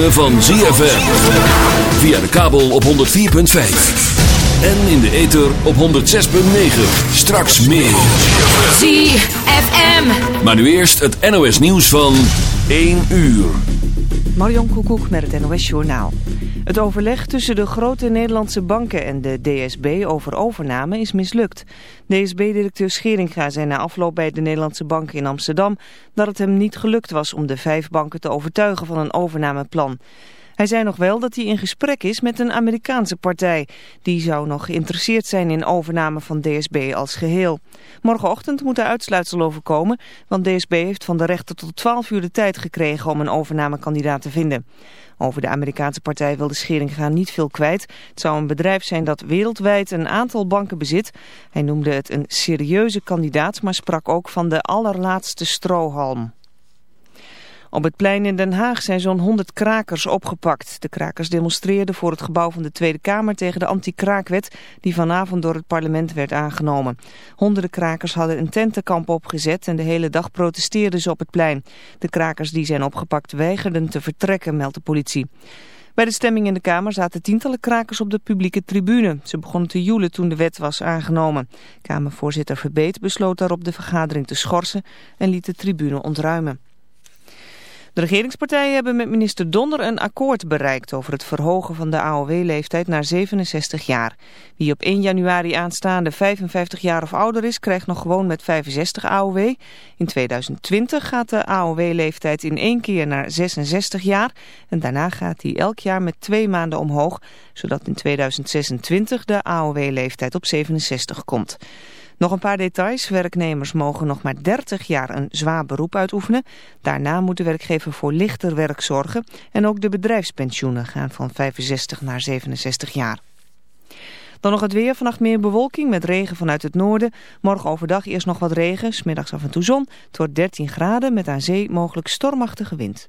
ritme van ZFM. Via de kabel op 104.5. En in de ether op 106.9. Straks meer. ZFM. Maar nu eerst het NOS nieuws van 1 uur. Marion Koekoek met het NOS Journaal. Het overleg tussen de grote Nederlandse banken en de DSB over overname is mislukt. DSB-directeur Scheringa zei na afloop bij de Nederlandse banken in Amsterdam... dat het hem niet gelukt was om de vijf banken te overtuigen van een overnameplan. Hij zei nog wel dat hij in gesprek is met een Amerikaanse partij. Die zou nog geïnteresseerd zijn in overname van DSB als geheel. Morgenochtend moet er uitsluitsel over komen, want DSB heeft van de rechter tot 12 uur de tijd gekregen om een overnamekandidaat te vinden. Over de Amerikaanse partij wil de Scheringa niet veel kwijt. Het zou een bedrijf zijn dat wereldwijd een aantal banken bezit. Hij noemde het een serieuze kandidaat, maar sprak ook van de allerlaatste strohalm. Op het plein in Den Haag zijn zo'n 100 krakers opgepakt. De krakers demonstreerden voor het gebouw van de Tweede Kamer tegen de anti-kraakwet die vanavond door het parlement werd aangenomen. Honderden krakers hadden een tentenkamp opgezet en de hele dag protesteerden ze op het plein. De krakers die zijn opgepakt weigerden te vertrekken, meldt de politie. Bij de stemming in de Kamer zaten tientallen krakers op de publieke tribune. Ze begonnen te joelen toen de wet was aangenomen. Kamervoorzitter Verbeet besloot daarop de vergadering te schorsen en liet de tribune ontruimen. De regeringspartijen hebben met minister Donner een akkoord bereikt over het verhogen van de AOW-leeftijd naar 67 jaar. Wie op 1 januari aanstaande 55 jaar of ouder is, krijgt nog gewoon met 65 AOW. In 2020 gaat de AOW-leeftijd in één keer naar 66 jaar en daarna gaat die elk jaar met twee maanden omhoog, zodat in 2026 de AOW-leeftijd op 67 komt. Nog een paar details. Werknemers mogen nog maar 30 jaar een zwaar beroep uitoefenen. Daarna moet de werkgever voor lichter werk zorgen. En ook de bedrijfspensioenen gaan van 65 naar 67 jaar. Dan nog het weer. Vannacht meer bewolking met regen vanuit het noorden. Morgen overdag eerst nog wat regen. Smiddags af en toe zon. Wordt 13 graden met aan zee mogelijk stormachtige wind.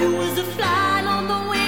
It was a fly on the wind.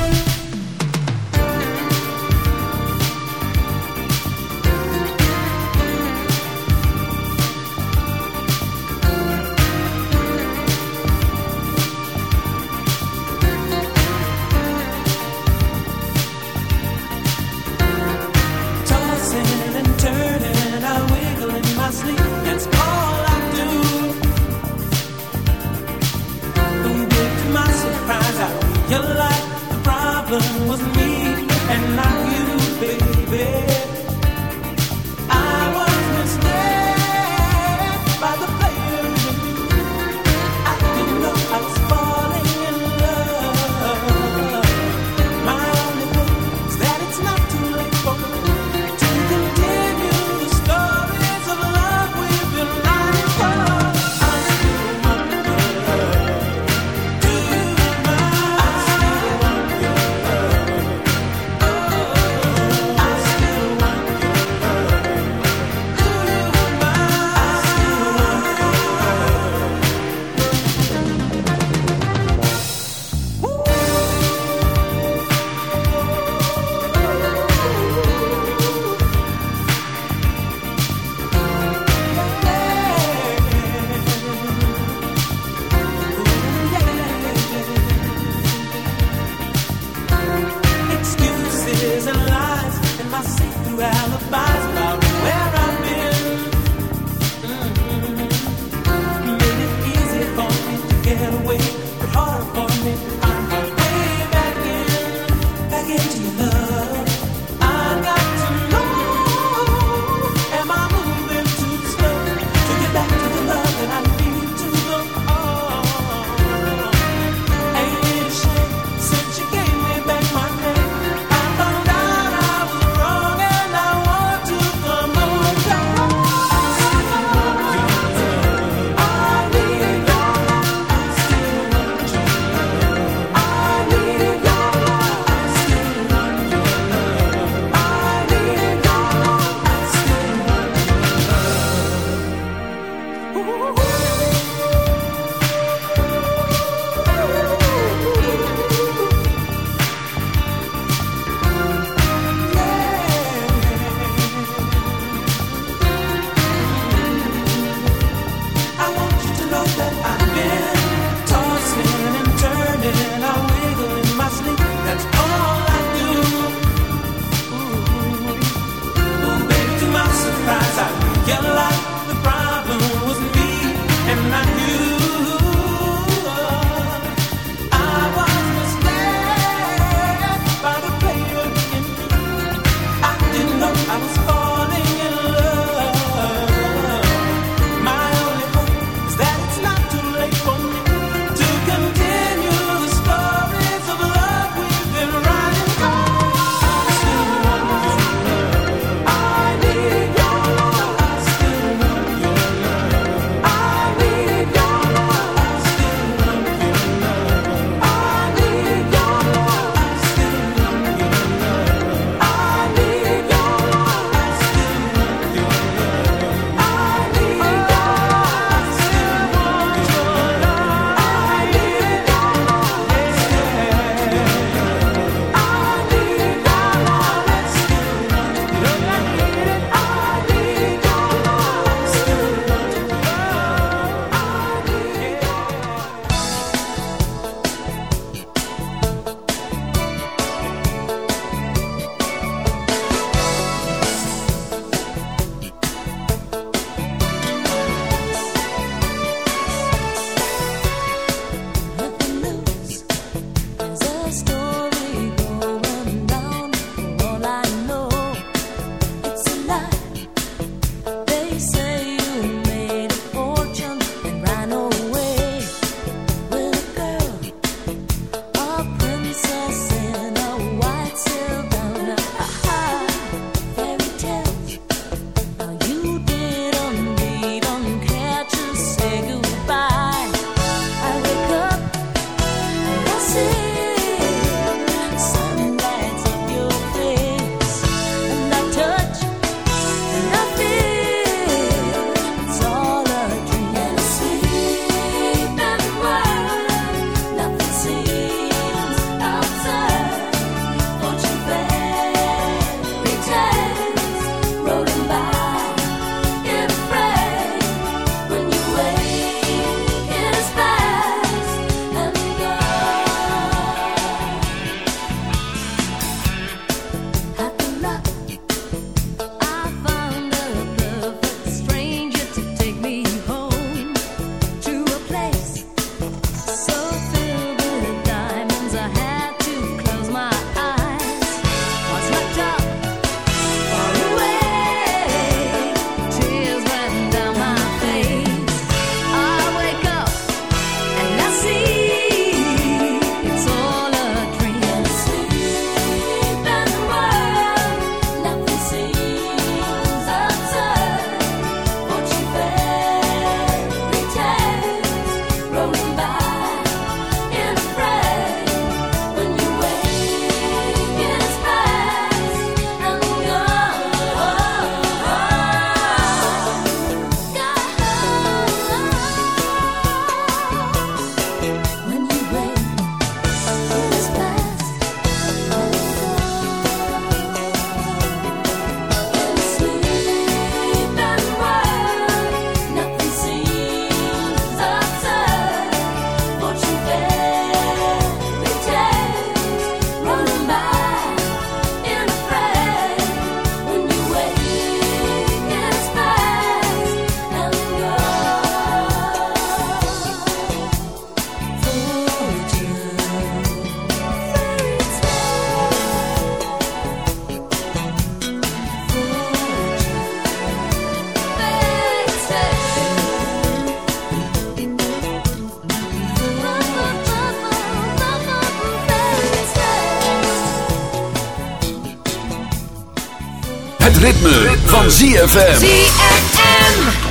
ritme, ritme. van ZFM. ZFM.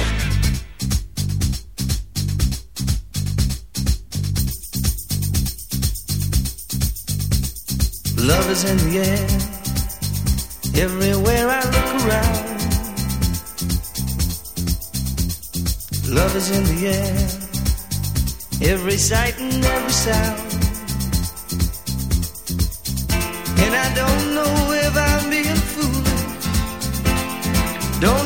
Love is in the air. Everywhere I look around. Love is in the air. Every sight and every sound. And I don't know if I'm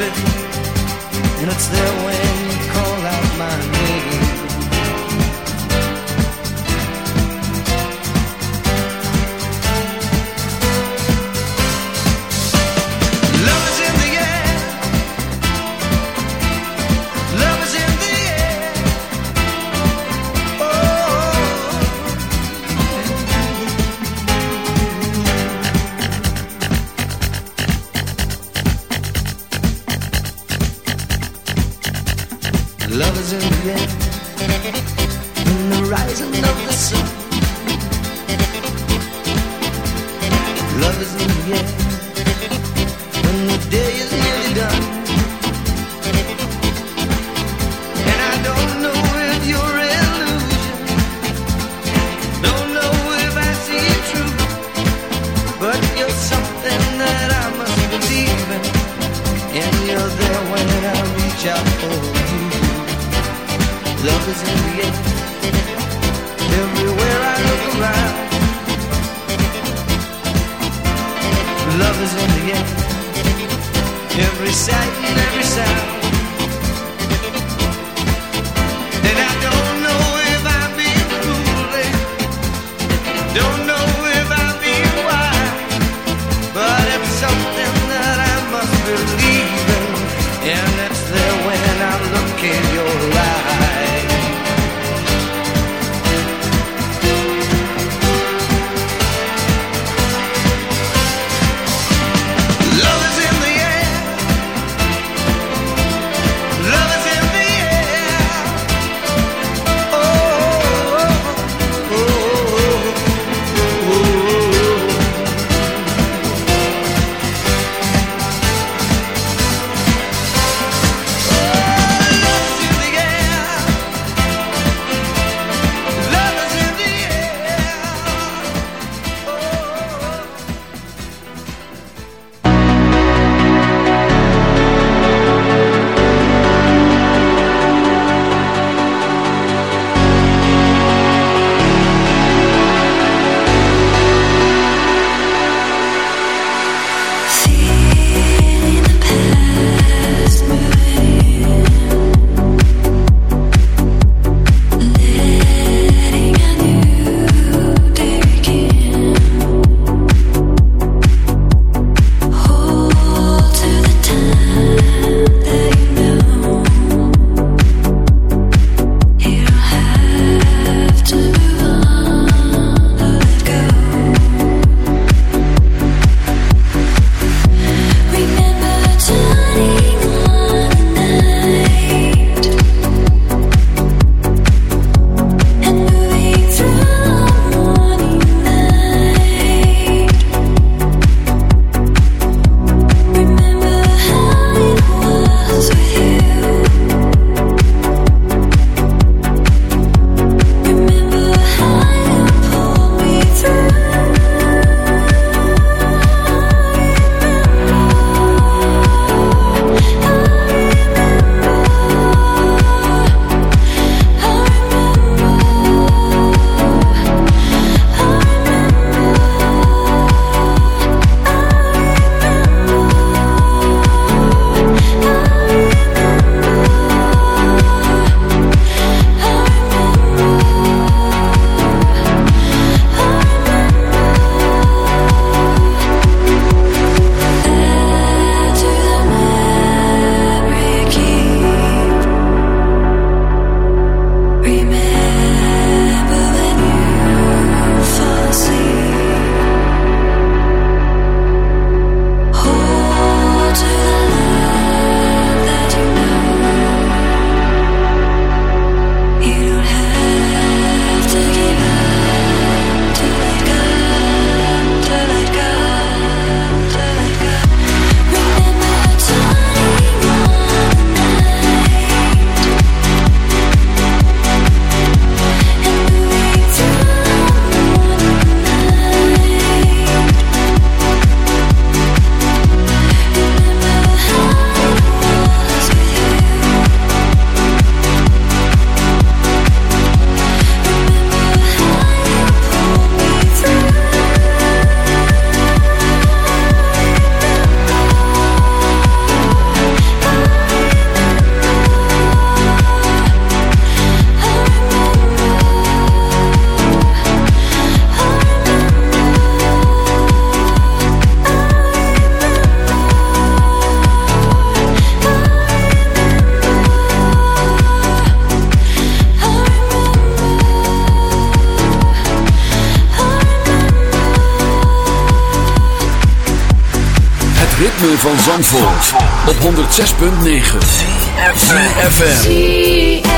and it's their way. op 106.9. FM.